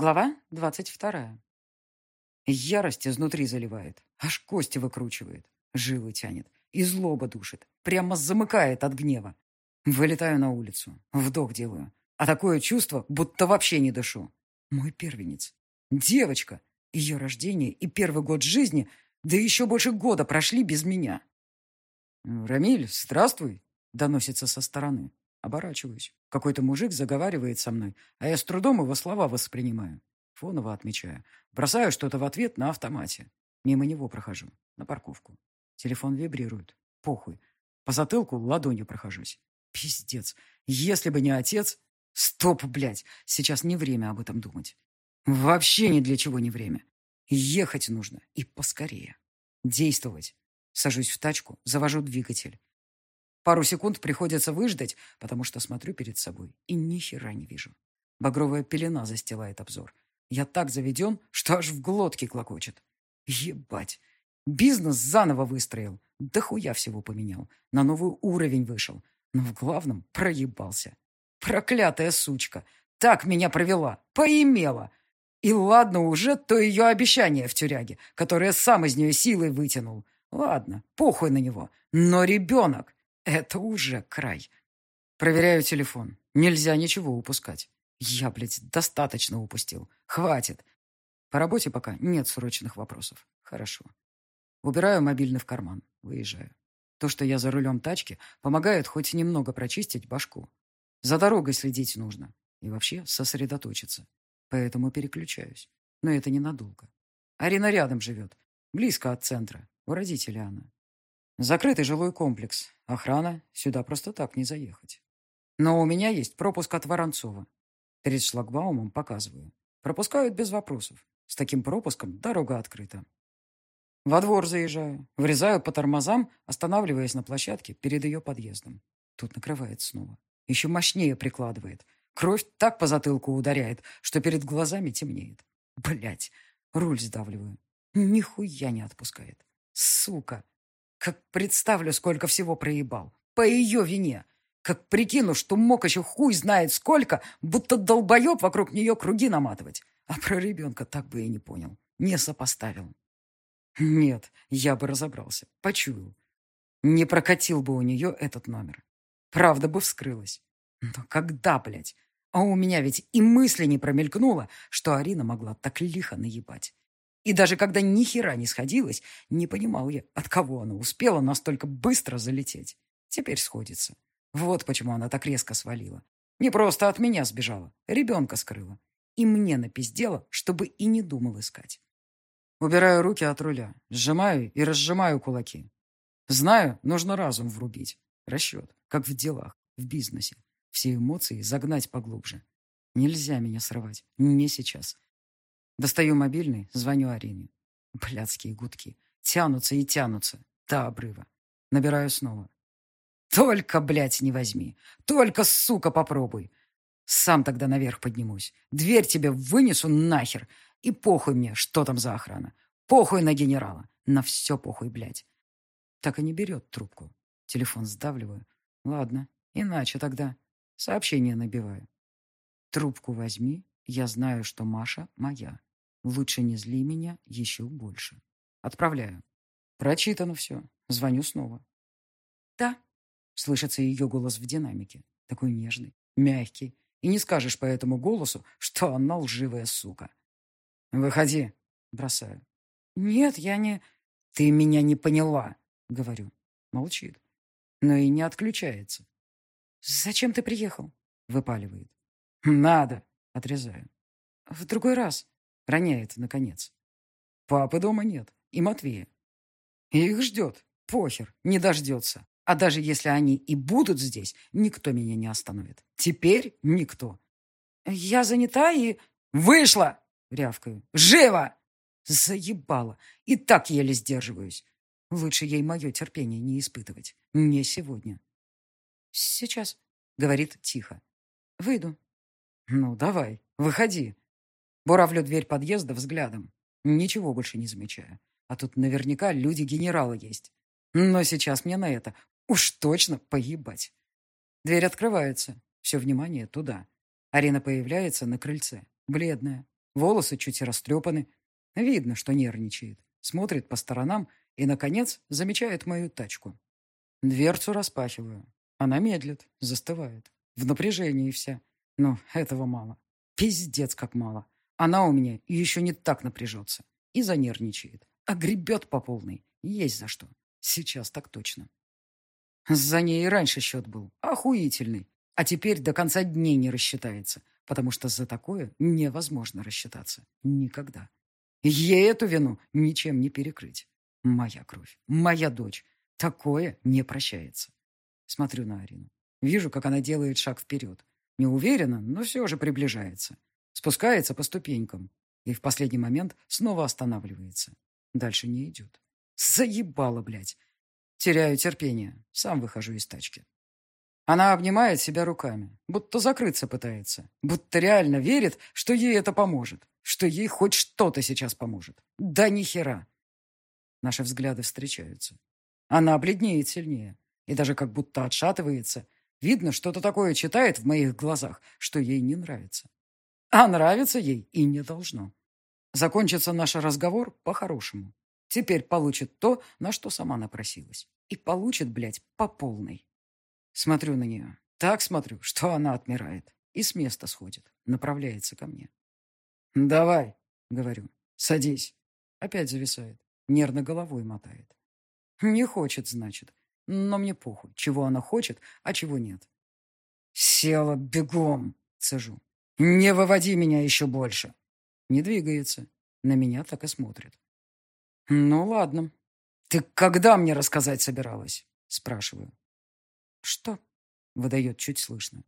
Глава двадцать вторая. Ярость изнутри заливает, аж кости выкручивает, жилы тянет и злоба душит, прямо замыкает от гнева. Вылетаю на улицу, вдох делаю, а такое чувство, будто вообще не дышу. Мой первенец. Девочка. Ее рождение и первый год жизни, да еще больше года прошли без меня. «Рамиль, здравствуй!» — доносится со стороны. Оборачиваюсь. Какой-то мужик заговаривает со мной, а я с трудом его слова воспринимаю. Фоново отмечаю. Бросаю что-то в ответ на автомате. Мимо него прохожу. На парковку. Телефон вибрирует. Похуй. По затылку ладонью прохожусь. Пиздец. Если бы не отец... Стоп, блядь. Сейчас не время об этом думать. Вообще ни для чего не время. Ехать нужно. И поскорее. Действовать. Сажусь в тачку, завожу двигатель. Пару секунд приходится выждать, потому что смотрю перед собой и ни хера не вижу. Багровая пелена застилает обзор. Я так заведен, что аж в глотке клокочет. Ебать. Бизнес заново выстроил. Да хуя всего поменял. На новый уровень вышел. Но в главном проебался. Проклятая сучка. Так меня провела. Поимела. И ладно уже то ее обещание в тюряге, которое сам из нее силой вытянул. Ладно, похуй на него. Но ребенок. Это уже край. Проверяю телефон. Нельзя ничего упускать. Я, блядь, достаточно упустил. Хватит. По работе пока нет срочных вопросов. Хорошо. Убираю мобильный в карман. Выезжаю. То, что я за рулем тачки, помогает хоть немного прочистить башку. За дорогой следить нужно. И вообще сосредоточиться. Поэтому переключаюсь. Но это ненадолго. Арина рядом живет. Близко от центра. У родителей она. Закрытый жилой комплекс. Охрана. Сюда просто так не заехать. Но у меня есть пропуск от Воронцова. Перед шлагбаумом показываю. Пропускают без вопросов. С таким пропуском дорога открыта. Во двор заезжаю. Врезаю по тормозам, останавливаясь на площадке перед ее подъездом. Тут накрывает снова. Еще мощнее прикладывает. Кровь так по затылку ударяет, что перед глазами темнеет. Блять, руль сдавливаю. Нихуя не отпускает. Сука! Как представлю, сколько всего проебал. По ее вине. Как прикину, что мог еще хуй знает сколько, будто долбоеб вокруг нее круги наматывать. А про ребенка так бы и не понял. Не сопоставил. Нет, я бы разобрался. Почуял. Не прокатил бы у нее этот номер. Правда бы вскрылась. Но когда, блядь? А у меня ведь и мысли не промелькнуло, что Арина могла так лихо наебать. И даже когда ни хера не сходилось, не понимал я, от кого она успела настолько быстро залететь. Теперь сходится. Вот почему она так резко свалила. Не просто от меня сбежала, ребенка скрыла. И мне напиздела, чтобы и не думал искать. Убираю руки от руля, сжимаю и разжимаю кулаки. Знаю, нужно разум врубить. Расчет, как в делах, в бизнесе. Все эмоции загнать поглубже. Нельзя меня срывать. Не сейчас. Достаю мобильный, звоню Арине. Блядские гудки. Тянутся и тянутся. До обрыва. Набираю снова. Только, блядь, не возьми. Только, сука, попробуй. Сам тогда наверх поднимусь. Дверь тебе вынесу нахер. И похуй мне, что там за охрана. Похуй на генерала. На все похуй, блядь. Так и не берет трубку. Телефон сдавливаю. Ладно, иначе тогда. Сообщение набиваю. Трубку возьми. Я знаю, что Маша моя. Лучше не зли меня еще больше. Отправляю. Прочитано все. Звоню снова. «Да», — слышится ее голос в динамике. Такой нежный, мягкий. И не скажешь по этому голосу, что она лживая сука. «Выходи», — бросаю. «Нет, я не...» «Ты меня не поняла», — говорю. Молчит. Но и не отключается. «Зачем ты приехал?» — выпаливает. «Надо», — отрезаю. «В другой раз», Роняет, наконец. Папы дома нет. И Матвея. их ждет. Похер. Не дождется. А даже если они и будут здесь, никто меня не остановит. Теперь никто. Я занята и... Вышла! Рявкаю. Живо! Заебала. И так еле сдерживаюсь. Лучше ей мое терпение не испытывать. Не сегодня. Сейчас, говорит тихо. Выйду. Ну, давай, выходи. Буравлю дверь подъезда взглядом. Ничего больше не замечаю. А тут наверняка люди-генералы есть. Но сейчас мне на это уж точно поебать. Дверь открывается. Все внимание туда. Арина появляется на крыльце. Бледная. волосы чуть растрепаны. Видно, что нервничает. Смотрит по сторонам и, наконец, замечает мою тачку. Дверцу распахиваю. Она медлит, застывает. В напряжении вся. Но этого мало. Пиздец, как мало. Она у меня еще не так напряжется. И занервничает. А гребет по полной. Есть за что. Сейчас так точно. За ней и раньше счет был. Охуительный. А теперь до конца дней не рассчитается. Потому что за такое невозможно рассчитаться. Никогда. Ей эту вину ничем не перекрыть. Моя кровь. Моя дочь. Такое не прощается. Смотрю на Арину. Вижу, как она делает шаг вперед. Не уверена, но все же приближается. Спускается по ступенькам. И в последний момент снова останавливается. Дальше не идет. Заебало, блядь. Теряю терпение. Сам выхожу из тачки. Она обнимает себя руками, будто закрыться пытается, будто реально верит, что ей это поможет, что ей хоть что-то сейчас поможет. Да ни хера. Наши взгляды встречаются. Она бледнеет сильнее и даже как будто отшатывается. Видно, что-то такое читает в моих глазах, что ей не нравится. А нравится ей и не должно. Закончится наш разговор по-хорошему. Теперь получит то, на что сама напросилась. И получит, блядь, по полной. Смотрю на нее. Так смотрю, что она отмирает. И с места сходит. Направляется ко мне. «Давай», — говорю, — «садись». Опять зависает. Нервно головой мотает. Не хочет, значит. Но мне похуй, чего она хочет, а чего нет. «Села бегом!» — цежу. «Не выводи меня еще больше!» Не двигается. На меня так и смотрит. «Ну, ладно. Ты когда мне рассказать собиралась?» Спрашиваю. «Что?» — выдает чуть слышно.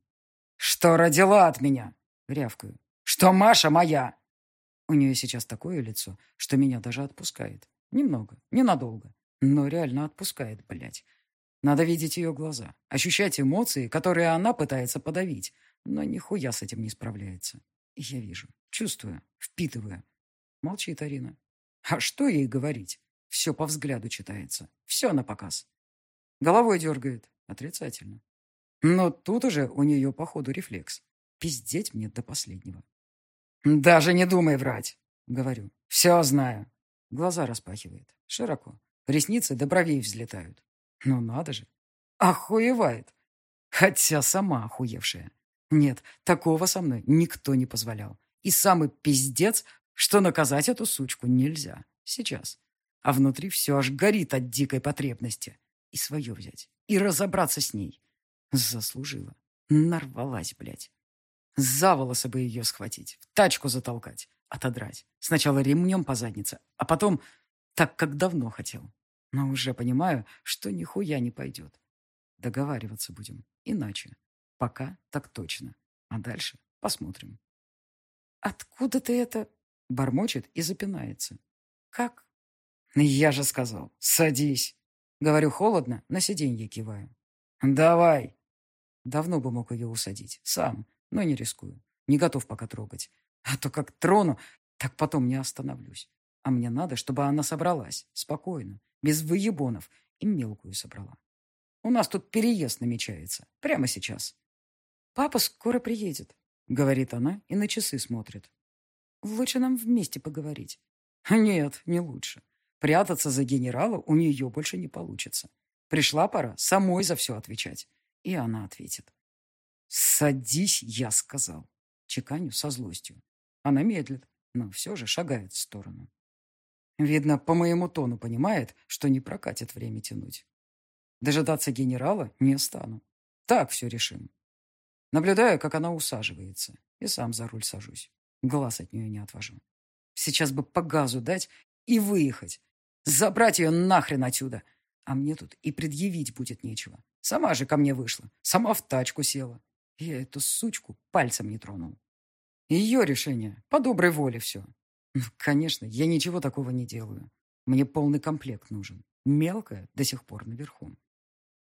«Что родила от меня?» — рявкаю. «Что Маша моя?» У нее сейчас такое лицо, что меня даже отпускает. Немного, ненадолго, но реально отпускает, блядь. Надо видеть ее глаза, ощущать эмоции, которые она пытается подавить, но нихуя с этим не справляется. Я вижу, чувствую, впитываю. Молчит Арина. А что ей говорить? Все по взгляду читается. Все на показ. Головой дергает. Отрицательно. Но тут уже у нее, походу, рефлекс. Пиздеть мне до последнего. «Даже не думай врать», — говорю. «Все знаю». Глаза распахивает. Широко. Ресницы до бровей взлетают. Ну надо же. Охуевает. Хотя сама охуевшая. Нет, такого со мной никто не позволял. И самый пиздец, что наказать эту сучку нельзя. Сейчас. А внутри все аж горит от дикой потребности. И свое взять. И разобраться с ней. Заслужила. Нарвалась, блядь. За волосы бы ее схватить, в тачку затолкать, отодрать. Сначала ремнем по заднице, а потом так, как давно хотел. Но уже понимаю, что нихуя не пойдет. Договариваться будем. Иначе. Пока так точно. А дальше посмотрим. «Откуда ты это?» Бормочет и запинается. «Как?» «Я же сказал, садись!» Говорю холодно, на сиденье киваю. «Давай!» Давно бы мог ее усадить. Сам, но не рискую. Не готов пока трогать. А то как трону, так потом не остановлюсь. А мне надо, чтобы она собралась. Спокойно. Без выебонов. И мелкую собрала. У нас тут переезд намечается. Прямо сейчас. «Папа скоро приедет», — говорит она и на часы смотрит. «Лучше нам вместе поговорить». «Нет, не лучше. Прятаться за генерала у нее больше не получится. Пришла пора самой за все отвечать». И она ответит. «Садись, я сказал». Чеканю со злостью. Она медлит, но все же шагает в сторону. Видно, по моему тону понимает, что не прокатит время тянуть. Дожидаться генерала не стану. Так все решим. Наблюдаю, как она усаживается, и сам за руль сажусь. Глаз от нее не отвожу. Сейчас бы по газу дать и выехать. Забрать ее нахрен отсюда. А мне тут и предъявить будет нечего. Сама же ко мне вышла. Сама в тачку села. Я эту сучку пальцем не тронул. Ее решение. По доброй воле все. Ну, конечно, я ничего такого не делаю. Мне полный комплект нужен. Мелкая до сих пор наверху.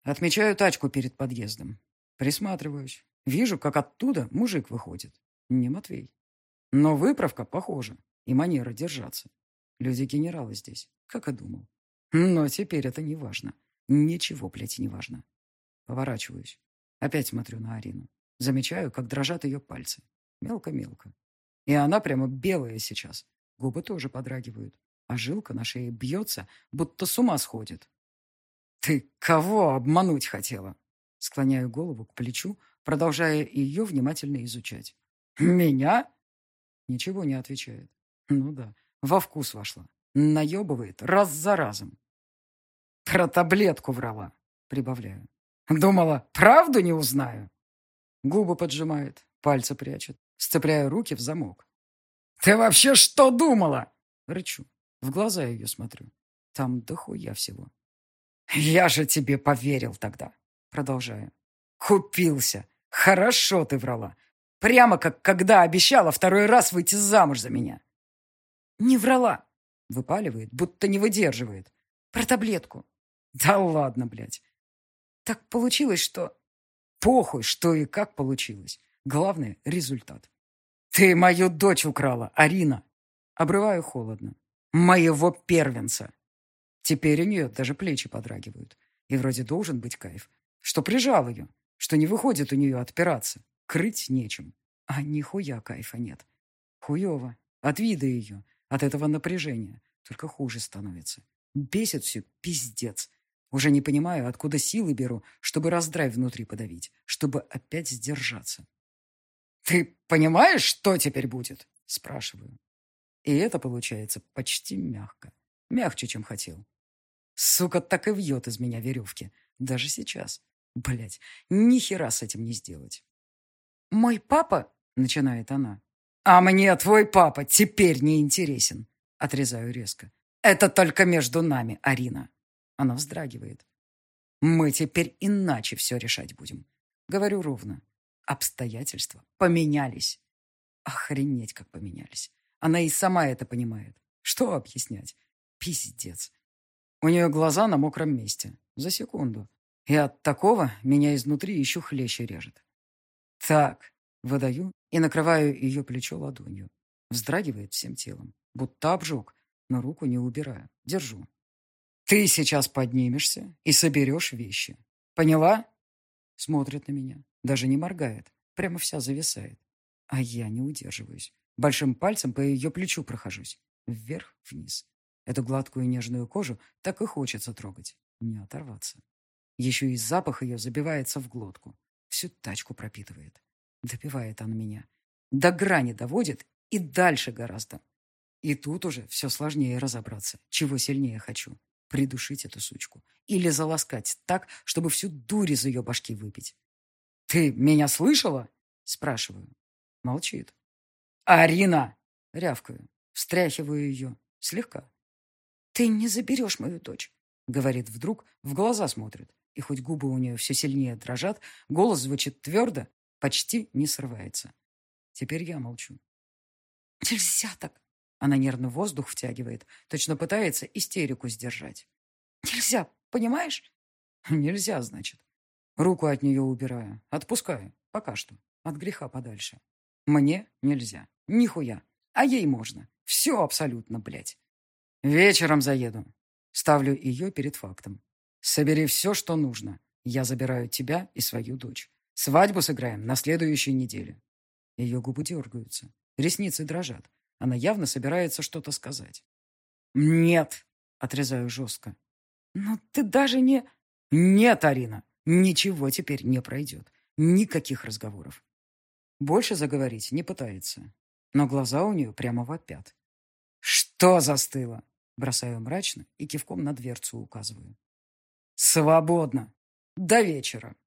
Отмечаю тачку перед подъездом. Присматриваюсь. Вижу, как оттуда мужик выходит. Не Матвей. Но выправка похожа. И манера держаться. Люди генерала здесь, как и думал. Но теперь это не важно. Ничего, блядь, не важно. Поворачиваюсь. Опять смотрю на Арину. Замечаю, как дрожат ее пальцы. Мелко-мелко. И она прямо белая сейчас. Губы тоже подрагивают. А жилка на шее бьется, будто с ума сходит. «Ты кого обмануть хотела?» Склоняю голову к плечу, продолжая ее внимательно изучать. «Меня?» Ничего не отвечает. Ну да, во вкус вошла. Наебывает раз за разом. Про таблетку врала, прибавляю. Думала, правду не узнаю. Губы поджимает, пальцы прячет, сцепляя руки в замок. «Ты вообще что думала?» Рычу. В глаза ее смотрю. Там дохуя всего. «Я же тебе поверил тогда!» Продолжаю. «Купился! Хорошо ты врала! Прямо как когда обещала второй раз выйти замуж за меня!» «Не врала!» Выпаливает, будто не выдерживает. «Про таблетку!» «Да ладно, блядь!» «Так получилось, что...» «Похуй, что и как получилось. Главное — результат. «Ты мою дочь украла, Арина!» Обрываю холодно. «Моего первенца!» Теперь у нее даже плечи подрагивают. И вроде должен быть кайф. Что прижал ее, что не выходит у нее отпираться. Крыть нечем. А нихуя кайфа нет. Хуево. От вида ее, от этого напряжения. Только хуже становится. Бесит все пиздец. Уже не понимаю, откуда силы беру, чтобы раздрайв внутри подавить, чтобы опять сдержаться. «Ты понимаешь, что теперь будет?» – спрашиваю. И это получается почти мягко. Мягче, чем хотел. Сука так и вьет из меня веревки. Даже сейчас. Блять, ни хера с этим не сделать. «Мой папа?» – начинает она. «А мне твой папа теперь не интересен», – отрезаю резко. «Это только между нами, Арина». Она вздрагивает. «Мы теперь иначе все решать будем». Говорю ровно. Обстоятельства поменялись. Охренеть, как поменялись. Она и сама это понимает. Что объяснять? Пиздец. У нее глаза на мокром месте. За секунду. И от такого меня изнутри еще хлеще режет. Так, выдаю и накрываю ее плечо ладонью. Вздрагивает всем телом. Будто обжег, но руку не убираю. Держу. Ты сейчас поднимешься и соберешь вещи. Поняла? Смотрит на меня. Даже не моргает. Прямо вся зависает. А я не удерживаюсь. Большим пальцем по ее плечу прохожусь. Вверх-вниз. Эту гладкую нежную кожу так и хочется трогать. Не оторваться. Еще и запах ее забивается в глотку. Всю тачку пропитывает. Допивает она меня. До грани доводит и дальше гораздо. И тут уже все сложнее разобраться, чего сильнее хочу. Придушить эту сучку. Или заласкать так, чтобы всю дурь из ее башки выпить. «Ты меня слышала?» – спрашиваю. Молчит. «Арина!» – рявкаю. Встряхиваю ее. Слегка. «Ты не заберешь мою дочь», — говорит вдруг, в глаза смотрит. И хоть губы у нее все сильнее дрожат, голос звучит твердо, почти не срывается. Теперь я молчу. «Нельзя так!» Она нервно воздух втягивает, точно пытается истерику сдержать. «Нельзя, понимаешь?» «Нельзя, значит. Руку от нее убираю. Отпускаю. Пока что. От греха подальше. Мне нельзя. Нихуя. А ей можно. Все абсолютно, блядь. Вечером заеду. Ставлю ее перед фактом. Собери все, что нужно. Я забираю тебя и свою дочь. Свадьбу сыграем на следующей неделе. Ее губы дергаются. Ресницы дрожат. Она явно собирается что-то сказать. «Нет!» — отрезаю жестко. «Но ты даже не...» «Нет, Арина! Ничего теперь не пройдет. Никаких разговоров. Больше заговорить не пытается. Но глаза у нее прямо вопят. «Что застыло?» Бросаю мрачно и кивком на дверцу указываю. «Свободно! До вечера!»